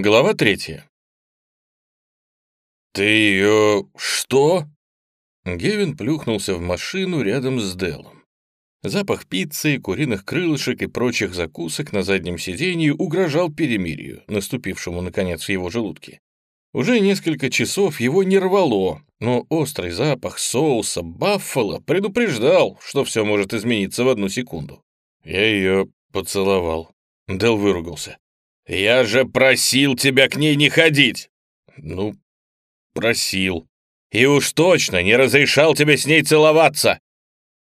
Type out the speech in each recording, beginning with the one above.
Глава третья. «Ты ее... что?» Гевин плюхнулся в машину рядом с Делом. Запах пиццы, куриных крылышек и прочих закусок на заднем сиденье угрожал перемирию, наступившему, наконец, в его желудке. Уже несколько часов его не рвало, но острый запах соуса баффало предупреждал, что все может измениться в одну секунду. Я ее поцеловал. Дел выругался. «Я же просил тебя к ней не ходить!» «Ну, просил. И уж точно не разрешал тебе с ней целоваться!»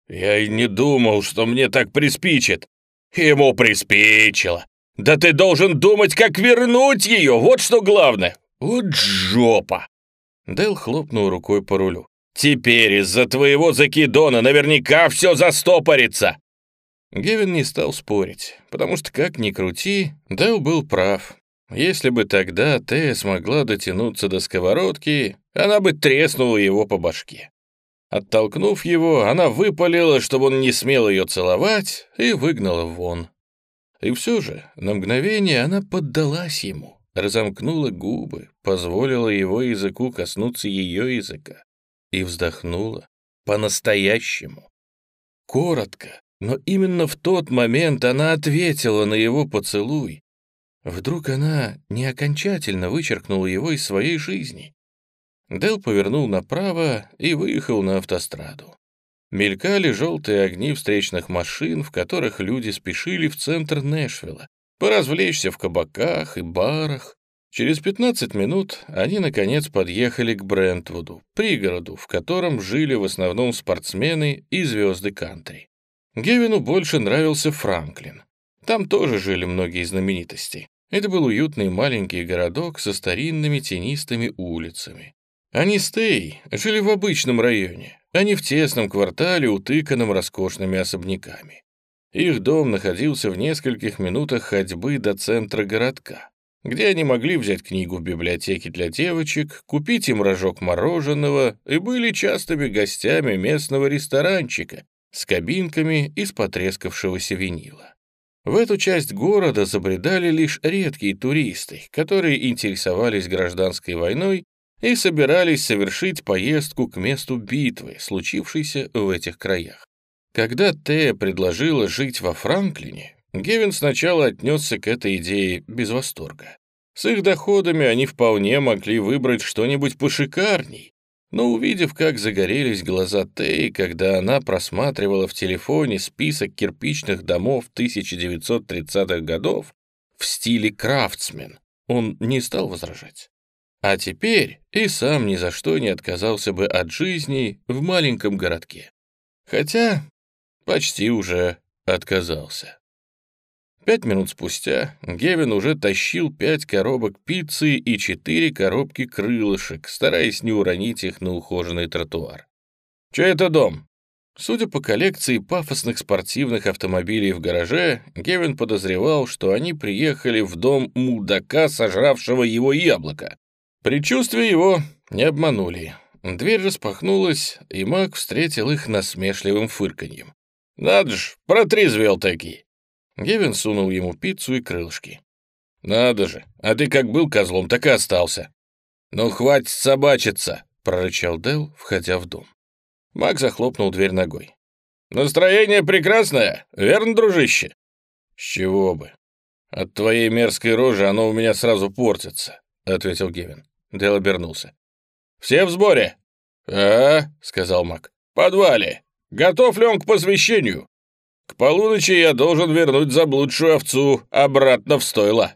«Я и не думал, что мне так приспичит!» «Ему приспичило! Да ты должен думать, как вернуть ее, вот что главное! Вот жопа!» Дэл хлопнул рукой по рулю. «Теперь из-за твоего закидона наверняка все застопорится!» Гевин не стал спорить, потому что, как ни крути, Дэл был прав. Если бы тогда Тея смогла дотянуться до сковородки, она бы треснула его по башке. Оттолкнув его, она выпалила, чтобы он не смел ее целовать, и выгнала вон. И все же, на мгновение она поддалась ему, разомкнула губы, позволила его языку коснуться ее языка и вздохнула по-настоящему. Коротко, но именно в тот момент она ответила на его поцелуй. Вдруг она не окончательно вычеркнула его из своей жизни. Дел повернул направо и выехал на автостраду. Мелькали желтые огни встречных машин, в которых люди спешили в центр Нэшвилла, поразвлечься в кабаках и барах. Через 15 минут они, наконец, подъехали к Брентвуду, пригороду, в котором жили в основном спортсмены и звезды кантри. Гевину больше нравился Франклин. Там тоже жили многие знаменитости. Это был уютный маленький городок со старинными тенистыми улицами. Они с Тей жили в обычном районе, а не в тесном квартале, утыканном роскошными особняками. Их дом находился в нескольких минутах ходьбы до центра городка, где они могли взять книгу в библиотеке для девочек, купить им рожок мороженого и были частыми гостями местного ресторанчика, с кабинками из потрескавшегося винила. В эту часть города забредали лишь редкие туристы, которые интересовались гражданской войной и собирались совершить поездку к месту битвы, случившейся в этих краях. Когда Тея предложила жить во Франклине, Гевин сначала отнесся к этой идее без восторга. С их доходами они вполне могли выбрать что-нибудь пошикарней, но увидев, как загорелись глаза Теи, когда она просматривала в телефоне список кирпичных домов 1930-х годов в стиле крафтсмен, он не стал возражать. А теперь и сам ни за что не отказался бы от жизни в маленьком городке. Хотя почти уже отказался. Пять минут спустя Гевин уже тащил пять коробок пиццы и четыре коробки крылышек, стараясь не уронить их на ухоженный тротуар. «Чё это дом?» Судя по коллекции пафосных спортивных автомобилей в гараже, Гевин подозревал, что они приехали в дом мудака, сожравшего его яблоко. Предчувствия его не обманули. Дверь распахнулась, и маг встретил их насмешливым фырканьем. «Надо ж, протрезвел таки!» Гевин сунул ему пиццу и крылышки. «Надо же, а ты как был козлом, так и остался». «Ну, хватит собачиться», — прорычал Дел, входя в дом. Мак захлопнул дверь ногой. «Настроение прекрасное, верно, дружище?» «С чего бы? От твоей мерзкой рожи оно у меня сразу портится», — ответил Гевин. Дел обернулся. «Все в сборе?» «А, — сказал Мак, — подвале. Готов ли он к посвящению?» К полуночи я должен вернуть заблудшую овцу обратно в стойло».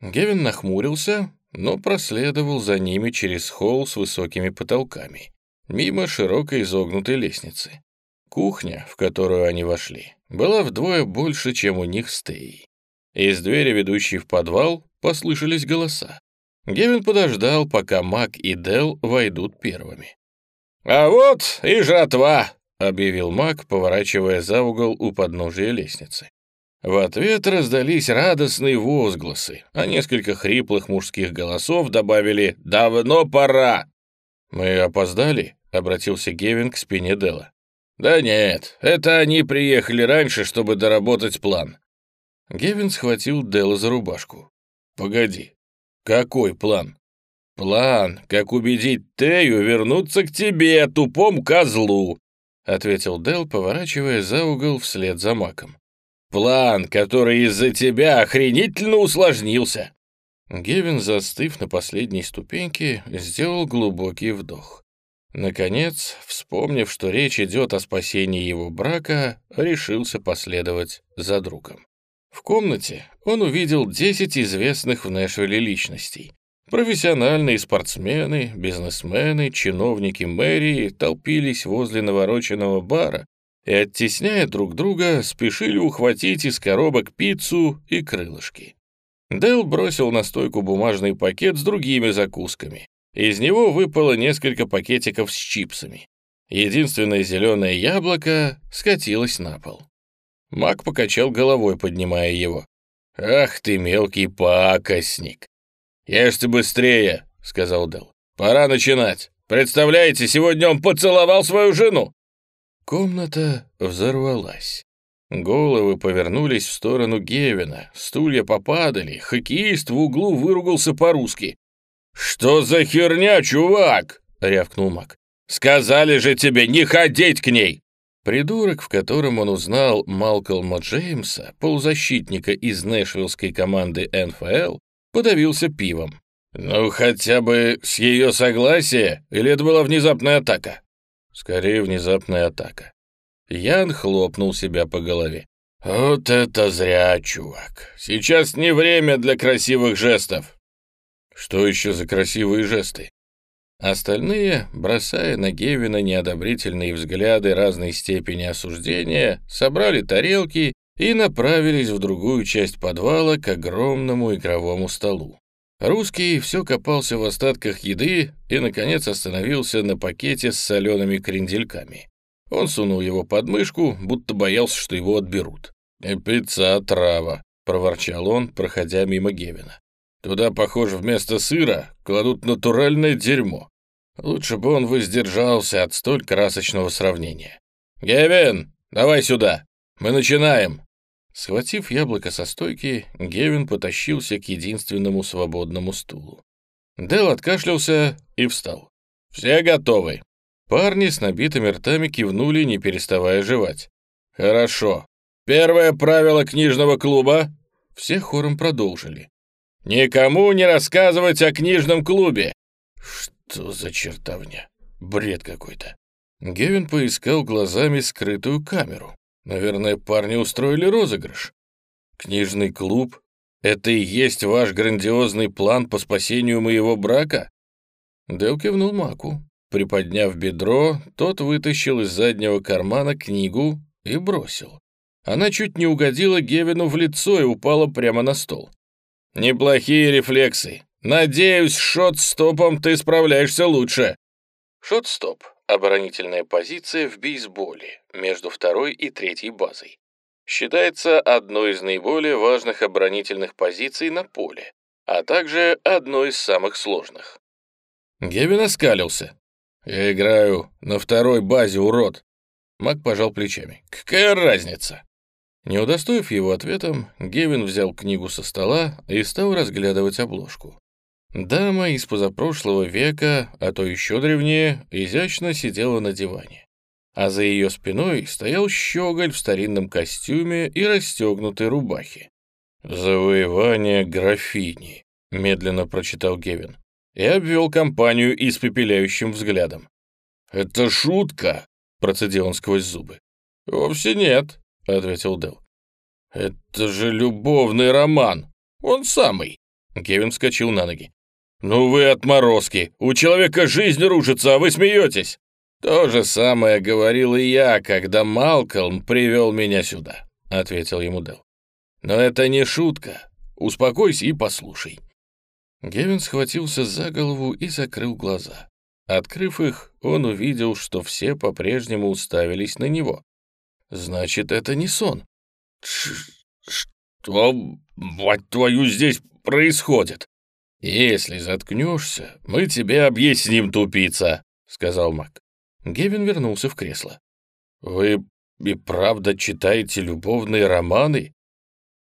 Гевин нахмурился, но проследовал за ними через холл с высокими потолками, мимо широкой изогнутой лестницы. Кухня, в которую они вошли, была вдвое больше, чем у них с Теей. Из двери, ведущей в подвал, послышались голоса. Гевин подождал, пока Мак и Дел войдут первыми. «А вот и жатва!» — объявил маг, поворачивая за угол у подножия лестницы. В ответ раздались радостные возгласы, а несколько хриплых мужских голосов добавили «Давно пора!». «Мы опоздали?» — обратился Гевин к спине Дела. «Да нет, это они приехали раньше, чтобы доработать план». Гевин схватил Дела за рубашку. «Погоди, «Какой план?» «План, как убедить Тею вернуться к тебе, тупому козлу», — ответил Дел, поворачивая за угол вслед за Маком. «План, который из-за тебя охренительно усложнился». Гевин, застыв на последней ступеньке, сделал глубокий вдох. Наконец, вспомнив, что речь идет о спасении его брака, решился последовать за другом. В комнате он увидел 10 известных в Нэшвилле личностей. Профессиональные спортсмены, бизнесмены, чиновники мэрии толпились возле навороченного бара и, оттесняя друг друга, спешили ухватить из коробок пиццу и крылышки. Дэл бросил на стойку бумажный пакет с другими закусками. Из него выпало несколько пакетиков с чипсами. Единственное зеленое яблоко скатилось на пол. Мак покачал головой, поднимая его. «Ах ты, мелкий пакостник!» «Ешьте быстрее!» — сказал Дэл. «Пора начинать! Представляете, сегодня он поцеловал свою жену!» Комната взорвалась. Головы повернулись в сторону Гевина, стулья попадали, хоккеист в углу выругался по-русски. «Что за херня, чувак?» — рявкнул Мак. «Сказали же тебе не ходить к ней!» Придурок, в котором он узнал Малкольма Джеймса, полузащитника из нэшвиллской команды НФЛ, подавился пивом. «Ну, хотя бы с ее согласия? Или это была внезапная атака?» «Скорее, внезапная атака. Ян хлопнул себя по голове. «Вот это зря, чувак. Сейчас не время для красивых жестов». «Что еще за красивые жесты?» Остальные, бросая на Гевина неодобрительные взгляды разной степени осуждения, собрали тарелки и направились в другую часть подвала к огромному игровому столу. Русский все копался в остатках еды и, наконец, остановился на пакете с солеными крендельками. Он сунул его под мышку, будто боялся, что его отберут. «Пицца трава», — проворчал он, проходя мимо Гевина. «Туда, похоже, вместо сыра кладут натуральное дерьмо. Лучше бы он воздержался от столь красочного сравнения. «Гевин, давай сюда! Мы начинаем!» Схватив яблоко со стойки, Гевин потащился к единственному свободному стулу. Дел откашлялся и встал. «Все готовы?» Парни с набитыми ртами кивнули, не переставая жевать. «Хорошо. Первое правило книжного клуба?» Все хором продолжили. «Никому не рассказывать о книжном клубе!» «Что за чертовня? Бред какой-то!» Гевин поискал глазами скрытую камеру. Наверное, парни устроили розыгрыш. «Книжный клуб? Это и есть ваш грандиозный план по спасению моего брака?» Дел кивнул Маку. Приподняв бедро, тот вытащил из заднего кармана книгу и бросил. Она чуть не угодила Гевину в лицо и упала прямо на стол. «Неплохие рефлексы. Надеюсь, шот-стопом ты справляешься лучше». Шот-стоп — оборонительная позиция в бейсболе между второй и третьей базой. Считается одной из наиболее важных оборонительных позиций на поле, а также одной из самых сложных. Гевин оскалился. «Я играю на второй базе, урод!» Мак пожал плечами. «Какая разница?» Не удостоив его ответом, Гевин взял книгу со стола и стал разглядывать обложку. Дама из позапрошлого века, а то еще древнее, изящно сидела на диване. А за ее спиной стоял щеголь в старинном костюме и расстегнутой рубахе. «Завоевание графини», — медленно прочитал Гевин и обвел компанию испепеляющим взглядом. «Это шутка!» — процедил он сквозь зубы. «Вовсе нет», — ответил Дел. «Это же любовный роман! Он самый!» Кевин вскочил на ноги. «Ну вы отморозки! У человека жизнь рушится, а вы смеетесь!» «То же самое говорил и я, когда Малкольм привел меня сюда», — ответил ему Дел. «Но это не шутка. Успокойся и послушай. Гевин схватился за голову и закрыл глаза. Открыв их, он увидел, что все по-прежнему уставились на него. Значит, это не сон. «Что, мать твою, здесь происходит?» «Если заткнешься, мы тебе объясним, тупица», — сказал Мак. Гевин вернулся в кресло. «Вы и правда читаете любовные романы?»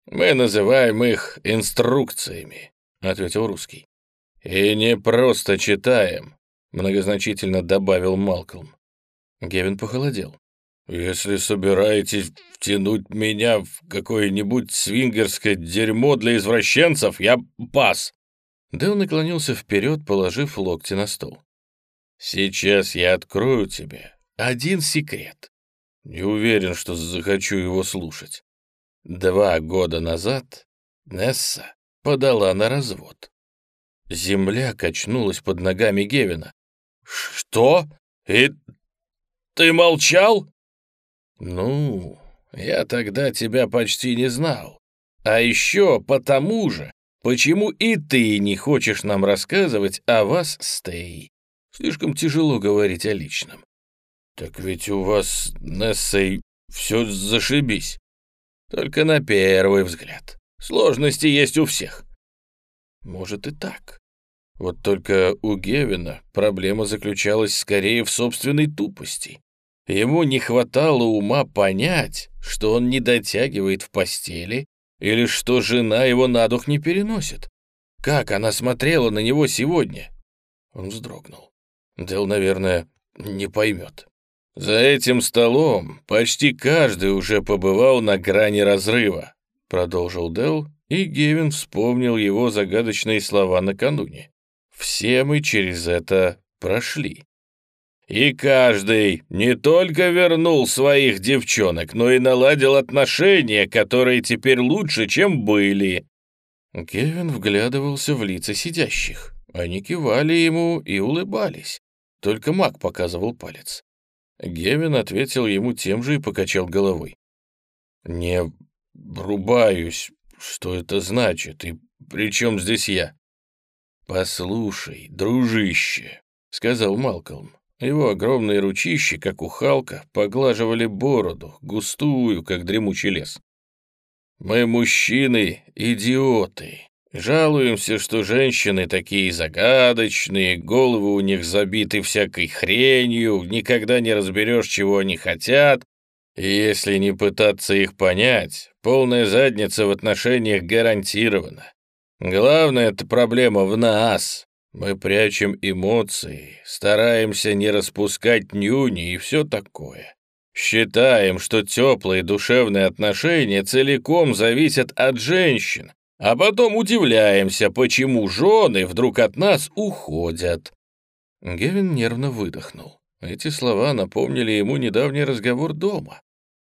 «Мы называем их инструкциями. — ответил русский. «И не просто читаем», — многозначительно добавил Малкольм. Гевин похолодел. «Если собираетесь втянуть меня в какое-нибудь свингерское дерьмо для извращенцев, я пас!» Дэл наклонился вперед, положив локти на стол. «Сейчас я открою тебе один секрет. Не уверен, что захочу его слушать. Два года назад Несса подала на развод. Земля качнулась под ногами Гевина. «Что? И ты молчал?» «Ну, я тогда тебя почти не знал. А еще потому же, почему и ты не хочешь нам рассказывать о вас, Стей. Слишком тяжело говорить о личном. Так ведь у вас, Нессой, все зашибись. Только на первый взгляд. Сложности есть у всех. Может и так. Вот только у Гевина проблема заключалась скорее в собственной тупости. Ему не хватало ума понять, что он не дотягивает в постели или что жена его на дух не переносит. Как она смотрела на него сегодня? Он вздрогнул. Дел, наверное, не поймет. За этим столом почти каждый уже побывал на грани разрыва, продолжил Дел, и Гевин вспомнил его загадочные слова накануне. Все мы через это прошли. И каждый не только вернул своих девчонок, но и наладил отношения, которые теперь лучше, чем были. Кевин вглядывался в лица сидящих. Они кивали ему и улыбались. Только маг показывал палец. Гевин ответил ему тем же и покачал головой. «Не врубаюсь, что это значит, и при чем здесь я?» «Послушай, дружище», — сказал Малкольм. Его огромные ручищи, как у Халка, поглаживали бороду, густую, как дремучий лес. «Мы, мужчины, идиоты. Жалуемся, что женщины такие загадочные, головы у них забиты всякой хренью, никогда не разберешь, чего они хотят. И если не пытаться их понять, полная задница в отношениях гарантирована. Главная эта проблема в нас, мы прячем эмоции, стараемся не распускать нюни и все такое. Считаем, что теплые душевные отношения целиком зависят от женщин, а потом удивляемся, почему жены вдруг от нас уходят. Гевин нервно выдохнул. Эти слова напомнили ему недавний разговор дома.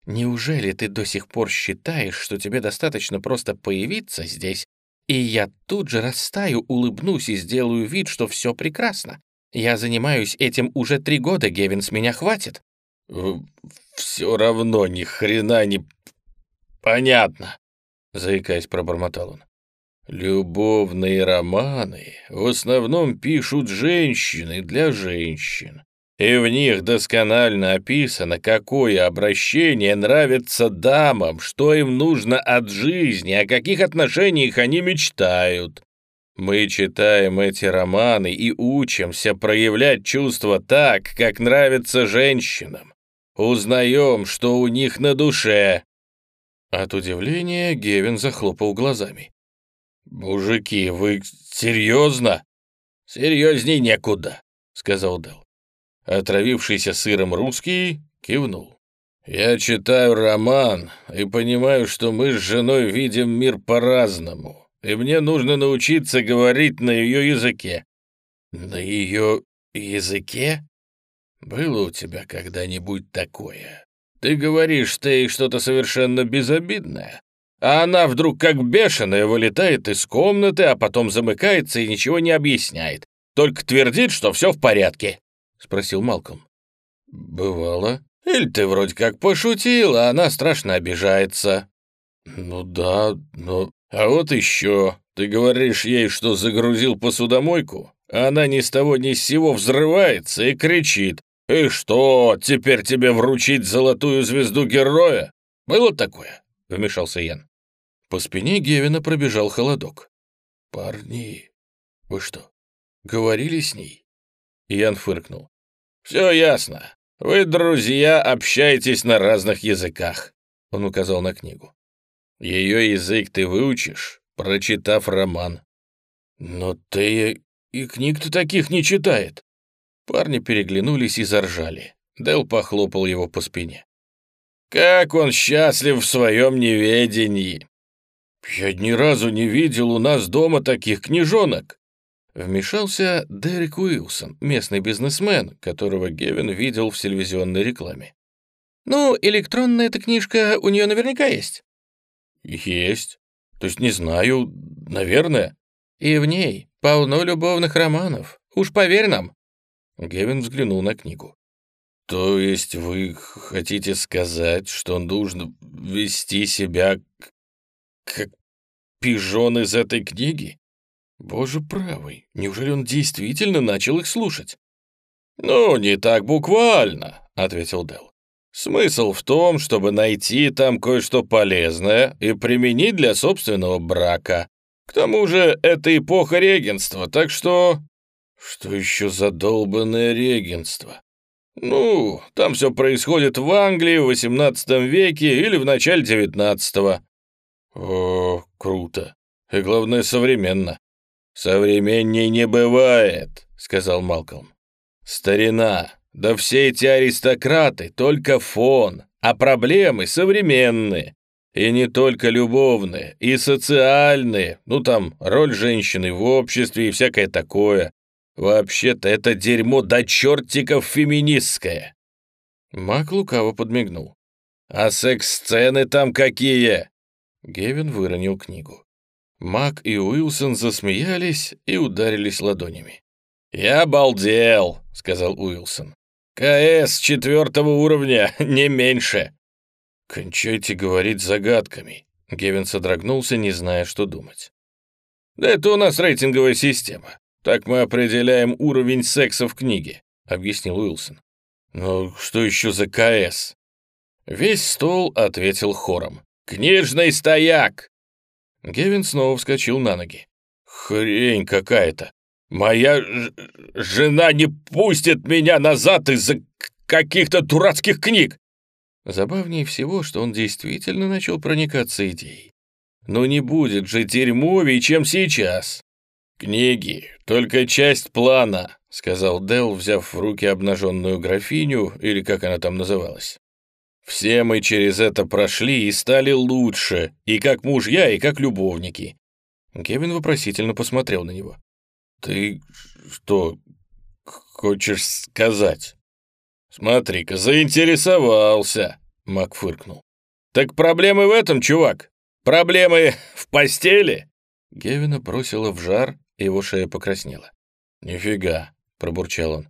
«Неужели ты до сих пор считаешь, что тебе достаточно просто появиться здесь и я тут же растаю, улыбнусь и сделаю вид, что все прекрасно. Я занимаюсь этим уже три года, Гевин, с меня хватит. Все равно ни хрена не понятно, заикаясь, пробормотал он. Любовные романы в основном пишут женщины для женщин и в них досконально описано, какое обращение нравится дамам, что им нужно от жизни, о каких отношениях они мечтают. Мы читаем эти романы и учимся проявлять чувства так, как нравится женщинам. Узнаем, что у них на душе. От удивления Гевин захлопал глазами. «Мужики, вы серьезно?» «Серьезней некуда», — сказал Дэл. Отравившийся сыром русский кивнул. «Я читаю роман и понимаю, что мы с женой видим мир по-разному, и мне нужно научиться говорить на ее языке». «На ее языке? Было у тебя когда-нибудь такое? Ты говоришь, ты что-то совершенно безобидное, а она вдруг как бешеная вылетает из комнаты, а потом замыкается и ничего не объясняет, только твердит, что все в порядке». — спросил Малком. «Бывало. Или ты вроде как пошутил, а она страшно обижается». «Ну да, но...» «А вот еще. Ты говоришь ей, что загрузил посудомойку, а она ни с того ни с сего взрывается и кричит. «И что, теперь тебе вручить золотую звезду героя?» «Было такое?» — вмешался Ян. По спине Гевина пробежал холодок. «Парни, вы что, говорили с ней?» Ян фыркнул. «Все ясно. Вы, друзья, общаетесь на разных языках», — он указал на книгу. «Ее язык ты выучишь, прочитав роман. «Но ты и книг-то таких не читает». Парни переглянулись и заржали. Дэл похлопал его по спине. «Как он счастлив в своем неведении!» «Я ни разу не видел у нас дома таких книжонок!» Вмешался Дерек Уилсон, местный бизнесмен, которого Гевин видел в телевизионной рекламе. «Ну, электронная эта книжка у нее наверняка есть». «Есть. То есть не знаю, наверное». «И в ней полно любовных романов. Уж поверь нам». Гевин взглянул на книгу. «То есть вы хотите сказать, что нужно вести себя как пижон из этой книги?» Боже правый, неужели он действительно начал их слушать? «Ну, не так буквально», — ответил Дел. «Смысл в том, чтобы найти там кое-что полезное и применить для собственного брака. К тому же это эпоха регенства, так что...» «Что еще за долбанное регенство?» «Ну, там все происходит в Англии в XVIII веке или в начале XIX». «О, круто. И главное, современно. «Современней не бывает», — сказал Малкольм. «Старина, да все эти аристократы — только фон, а проблемы современные. И не только любовные, и социальные, ну там, роль женщины в обществе и всякое такое. Вообще-то это дерьмо до чертиков феминистское». Мак лукаво подмигнул. «А секс-сцены там какие?» Гевин выронил книгу. Мак и Уилсон засмеялись и ударились ладонями. «Я обалдел», — сказал Уилсон. «КС четвертого уровня, не меньше». «Кончайте говорить загадками», — Гевин содрогнулся, не зная, что думать. «Да это у нас рейтинговая система. Так мы определяем уровень секса в книге», — объяснил Уилсон. «Но что еще за КС?» Весь стол ответил хором. «Книжный стояк!» Гевин снова вскочил на ноги. «Хрень какая-то! Моя жена не пустит меня назад из-за каких-то дурацких книг!» Забавнее всего, что он действительно начал проникаться идеей. Но не будет же дерьмовей, чем сейчас. «Книги — только часть плана», — сказал Дел, взяв в руки обнаженную графиню, или как она там называлась. Все мы через это прошли и стали лучше, и как мужья, и как любовники». Кевин вопросительно посмотрел на него. «Ты что хочешь сказать?» «Смотри-ка, заинтересовался», — Мак фыркнул. «Так проблемы в этом, чувак? Проблемы в постели?» Гевина бросила в жар, его шея покраснела. «Нифига», — пробурчал он.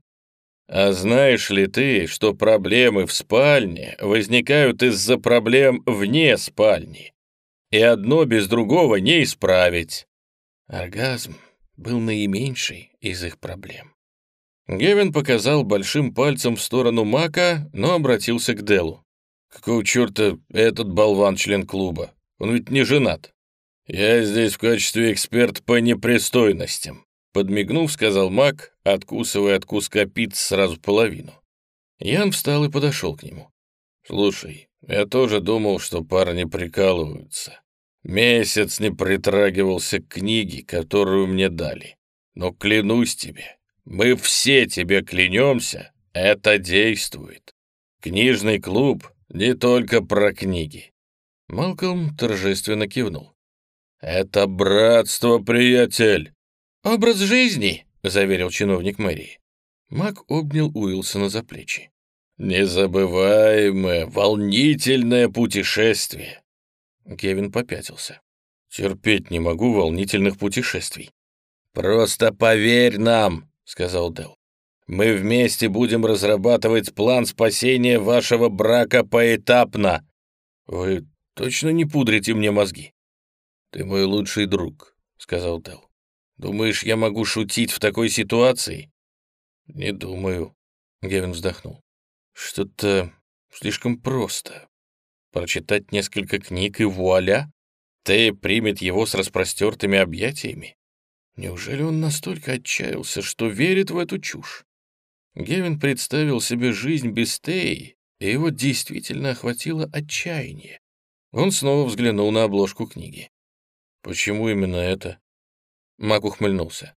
А знаешь ли ты, что проблемы в спальне возникают из-за проблем вне спальни? И одно без другого не исправить. Оргазм был наименьший из их проблем. Гевин показал большим пальцем в сторону Мака, но обратился к Делу. «Какого черта этот болван член клуба? Он ведь не женат». «Я здесь в качестве эксперта по непристойностям», Подмигнув, сказал маг, откусывая от куска пиц сразу половину. Ян встал и подошел к нему. «Слушай, я тоже думал, что парни прикалываются. Месяц не притрагивался к книге, которую мне дали. Но клянусь тебе, мы все тебе клянемся, это действует. Книжный клуб не только про книги». Малкольм торжественно кивнул. «Это братство, приятель. «Образ жизни», — заверил чиновник мэрии. Мак обнял Уилсона за плечи. «Незабываемое, волнительное путешествие!» Кевин попятился. «Терпеть не могу волнительных путешествий». «Просто поверь нам», — сказал Дел. «Мы вместе будем разрабатывать план спасения вашего брака поэтапно». «Вы точно не пудрите мне мозги?» «Ты мой лучший друг», — сказал Дел. Думаешь, я могу шутить в такой ситуации? Не думаю. Гевин вздохнул. Что-то слишком просто. Прочитать несколько книг и вуаля, Тея примет его с распростертыми объятиями. Неужели он настолько отчаялся, что верит в эту чушь? Гевин представил себе жизнь без Теи, и его действительно охватило отчаяние. Он снова взглянул на обложку книги. Почему именно это? Мак ухмыльнулся.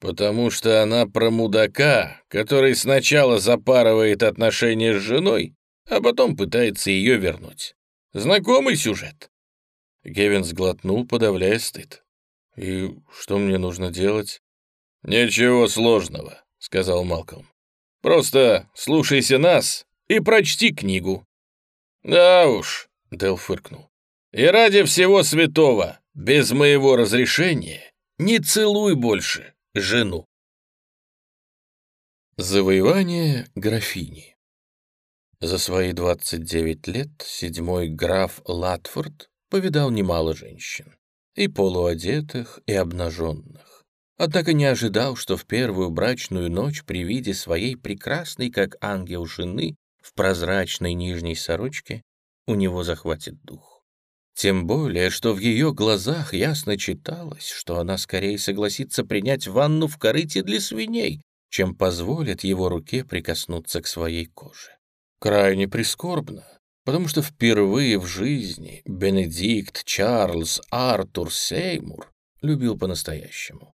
«Потому что она про мудака, который сначала запарывает отношения с женой, а потом пытается ее вернуть. Знакомый сюжет?» Гевин сглотнул, подавляя стыд. «И что мне нужно делать?» «Ничего сложного», — сказал Малком. «Просто слушайся нас и прочти книгу». «Да уж», — Дел фыркнул. «И ради всего святого, без моего разрешения, не целуй больше жену». Завоевание графини За свои 29 лет седьмой граф Латфорд повидал немало женщин, и полуодетых, и обнаженных. Однако не ожидал, что в первую брачную ночь при виде своей прекрасной, как ангел жены, в прозрачной нижней сорочке, у него захватит дух. Тем более, что в ее глазах ясно читалось, что она скорее согласится принять ванну в корыте для свиней, чем позволит его руке прикоснуться к своей коже. Крайне прискорбно, потому что впервые в жизни Бенедикт Чарльз Артур Сеймур любил по-настоящему.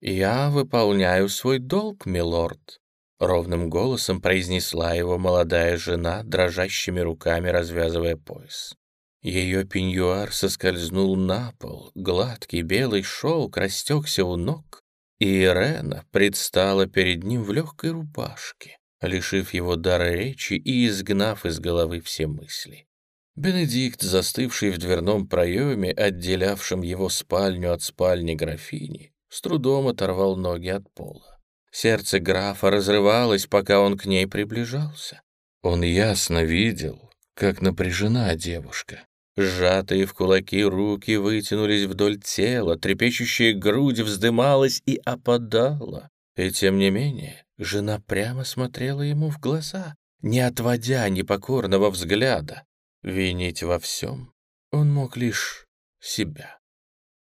«Я выполняю свой долг, милорд», — ровным голосом произнесла его молодая жена, дрожащими руками развязывая пояс. Ее пеньюар соскользнул на пол, гладкий белый шелк растекся у ног, и Ирена предстала перед ним в легкой рубашке, лишив его дара речи и изгнав из головы все мысли. Бенедикт, застывший в дверном проеме, отделявшем его спальню от спальни графини, с трудом оторвал ноги от пола. Сердце графа разрывалось, пока он к ней приближался. Он ясно видел, как напряжена девушка. Сжатые в кулаки руки вытянулись вдоль тела, трепещущая грудь вздымалась и опадала. И тем не менее, жена прямо смотрела ему в глаза, не отводя непокорного взгляда. Винить во всем он мог лишь себя.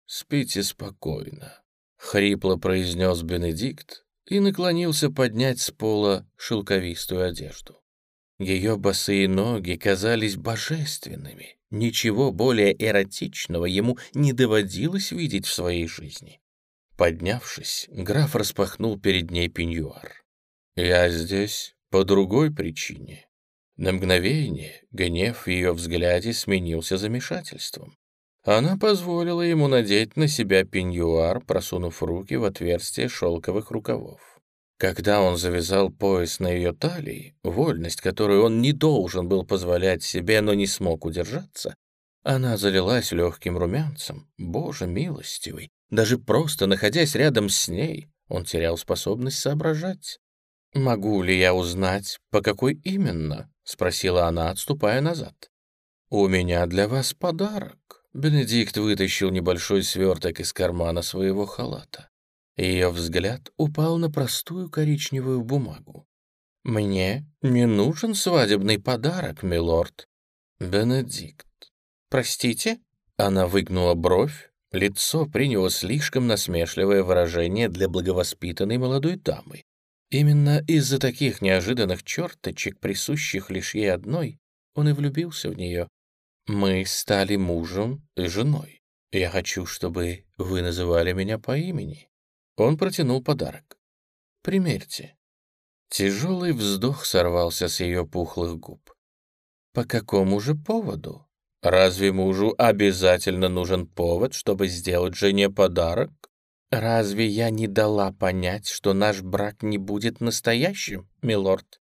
«Спите спокойно», — хрипло произнес Бенедикт и наклонился поднять с пола шелковистую одежду. Ее босые ноги казались божественными. Ничего более эротичного ему не доводилось видеть в своей жизни. Поднявшись, граф распахнул перед ней пеньюар. «Я здесь по другой причине». На мгновение гнев в ее взгляде сменился замешательством. Она позволила ему надеть на себя пеньюар, просунув руки в отверстие шелковых рукавов. Когда он завязал пояс на ее талии, вольность, которую он не должен был позволять себе, но не смог удержаться, она залилась легким румянцем. Боже милостивый, даже просто находясь рядом с ней, он терял способность соображать. «Могу ли я узнать, по какой именно?» — спросила она, отступая назад. «У меня для вас подарок». Бенедикт вытащил небольшой сверток из кармана своего халата. Ее взгляд упал на простую коричневую бумагу. «Мне не нужен свадебный подарок, милорд». «Бенедикт». «Простите?» Она выгнула бровь, Лицо приняло слишком насмешливое выражение для благовоспитанной молодой дамы. Именно из-за таких неожиданных черточек, присущих лишь ей одной, он и влюбился в нее. «Мы стали мужем и женой. Я хочу, чтобы вы называли меня по имени». Он протянул подарок. «Примерьте». Тяжелый вздох сорвался с ее пухлых губ. «По какому же поводу?» Разве мужу обязательно нужен повод, чтобы сделать жене подарок? Разве я не дала понять, что наш брак не будет настоящим, милорд?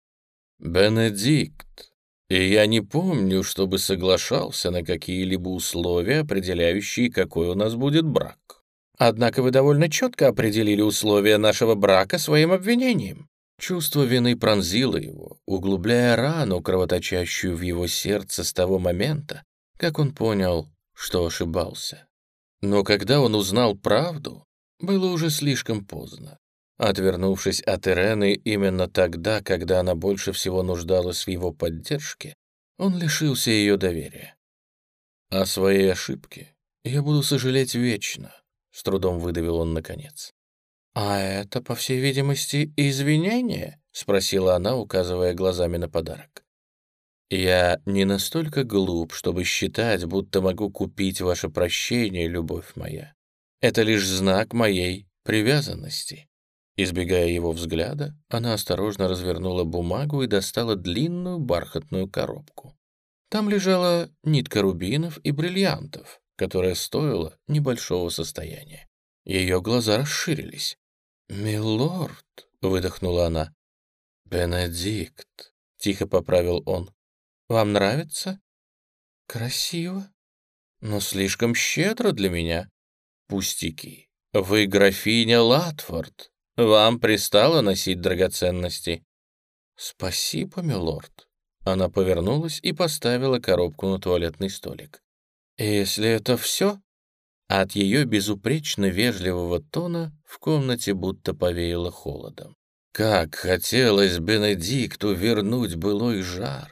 Бенедикт, и я не помню, чтобы соглашался на какие-либо условия, определяющие, какой у нас будет брак. Однако вы довольно четко определили условия нашего брака своим обвинением. Чувство вины пронзило его, углубляя рану, кровоточащую в его сердце с того момента, как он понял, что ошибался. Но когда он узнал правду, было уже слишком поздно. Отвернувшись от Ирены именно тогда, когда она больше всего нуждалась в его поддержке, он лишился ее доверия. О своей ошибке я буду сожалеть вечно, с трудом выдавил он наконец. «А это, по всей видимости, извинение?» — спросила она, указывая глазами на подарок. Я не настолько глуп, чтобы считать, будто могу купить ваше прощение, любовь моя. Это лишь знак моей привязанности». Избегая его взгляда, она осторожно развернула бумагу и достала длинную бархатную коробку. Там лежала нитка рубинов и бриллиантов, которая стоила небольшого состояния. Ее глаза расширились. «Милорд», — выдохнула она. «Бенедикт», — тихо поправил он. «Вам нравится?» «Красиво, но слишком щедро для меня». «Пустяки. Вы графиня Латфорд. Вам пристало носить драгоценности». «Спасибо, милорд». Она повернулась и поставила коробку на туалетный столик. «Если это все?» От ее безупречно вежливого тона в комнате будто повеяло холодом. Как хотелось Бенедикту вернуть былой жар.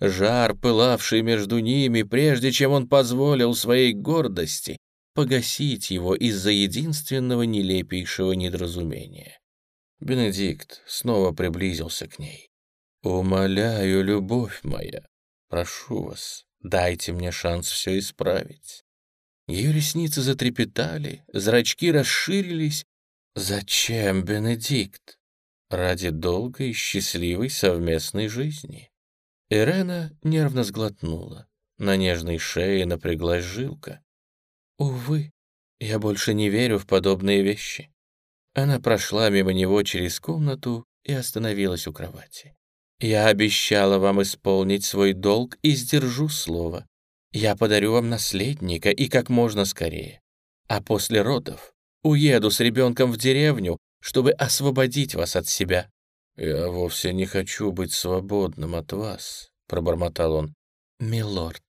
Жар, пылавший между ними, прежде чем он позволил своей гордости погасить его из-за единственного нелепейшего недоразумения. Бенедикт снова приблизился к ней. «Умоляю, любовь моя, прошу вас, дайте мне шанс все исправить. Ее ресницы затрепетали, зрачки расширились. Зачем, Бенедикт? Ради долгой и счастливой совместной жизни. Ирена нервно сглотнула. На нежной шее напряглась жилка. Увы, я больше не верю в подобные вещи. Она прошла мимо него через комнату и остановилась у кровати. Я обещала вам исполнить свой долг и сдержу слово. Я подарю вам наследника и как можно скорее. А после родов уеду с ребенком в деревню, чтобы освободить вас от себя». «Я вовсе не хочу быть свободным от вас», — пробормотал он. «Милорд,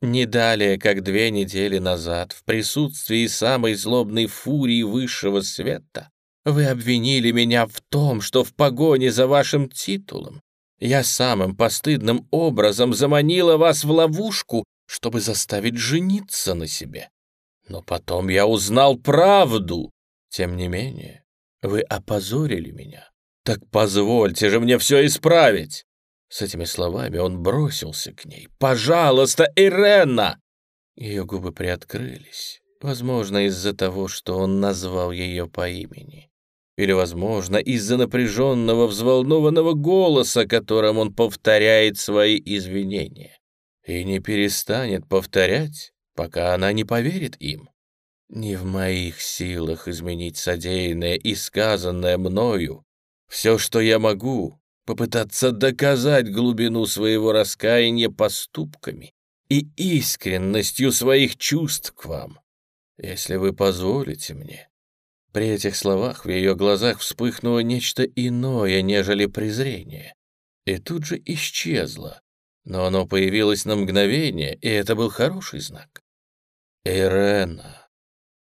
не далее, как две недели назад, в присутствии самой злобной фурии высшего света, вы обвинили меня в том, что в погоне за вашим титулом я самым постыдным образом заманила вас в ловушку чтобы заставить жениться на себе. Но потом я узнал правду. Тем не менее, вы опозорили меня. Так позвольте же мне все исправить. С этими словами он бросился к ней. «Пожалуйста, Ирена!» Ее губы приоткрылись, возможно, из-за того, что он назвал ее по имени. Или, возможно, из-за напряженного, взволнованного голоса, которым он повторяет свои извинения и не перестанет повторять, пока она не поверит им. Не в моих силах изменить содеянное и сказанное мною. Все, что я могу, попытаться доказать глубину своего раскаяния поступками и искренностью своих чувств к вам, если вы позволите мне. При этих словах в ее глазах вспыхнуло нечто иное, нежели презрение, и тут же исчезло, но оно появилось на мгновение, и это был хороший знак. «Ирена,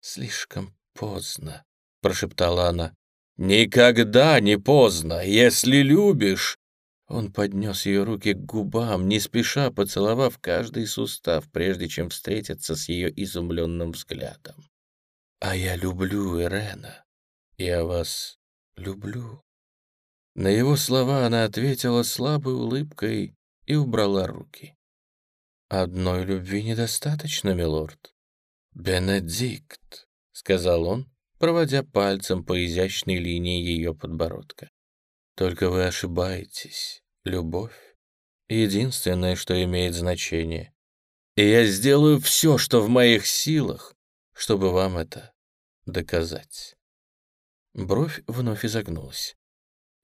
слишком поздно», — прошептала она. «Никогда не поздно, если любишь». Он поднес ее руки к губам, не спеша поцеловав каждый сустав, прежде чем встретиться с ее изумленным взглядом. «А я люблю, Ирена. Я вас люблю». На его слова она ответила слабой улыбкой и убрала руки. «Одной любви недостаточно, милорд». «Бенедикт», — сказал он, проводя пальцем по изящной линии ее подбородка. «Только вы ошибаетесь. Любовь — единственное, что имеет значение. И я сделаю все, что в моих силах, чтобы вам это доказать». Бровь вновь изогнулась.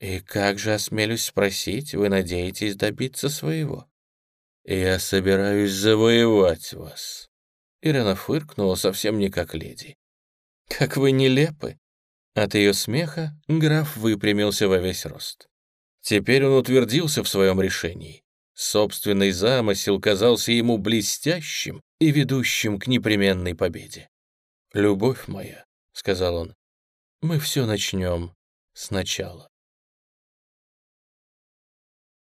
«И как же, осмелюсь спросить, вы надеетесь добиться своего?» «Я собираюсь завоевать вас». Ирина фыркнула совсем не как леди. «Как вы нелепы!» От ее смеха граф выпрямился во весь рост. Теперь он утвердился в своем решении. Собственный замысел казался ему блестящим и ведущим к непременной победе. «Любовь моя», — сказал он, — «мы все начнем сначала».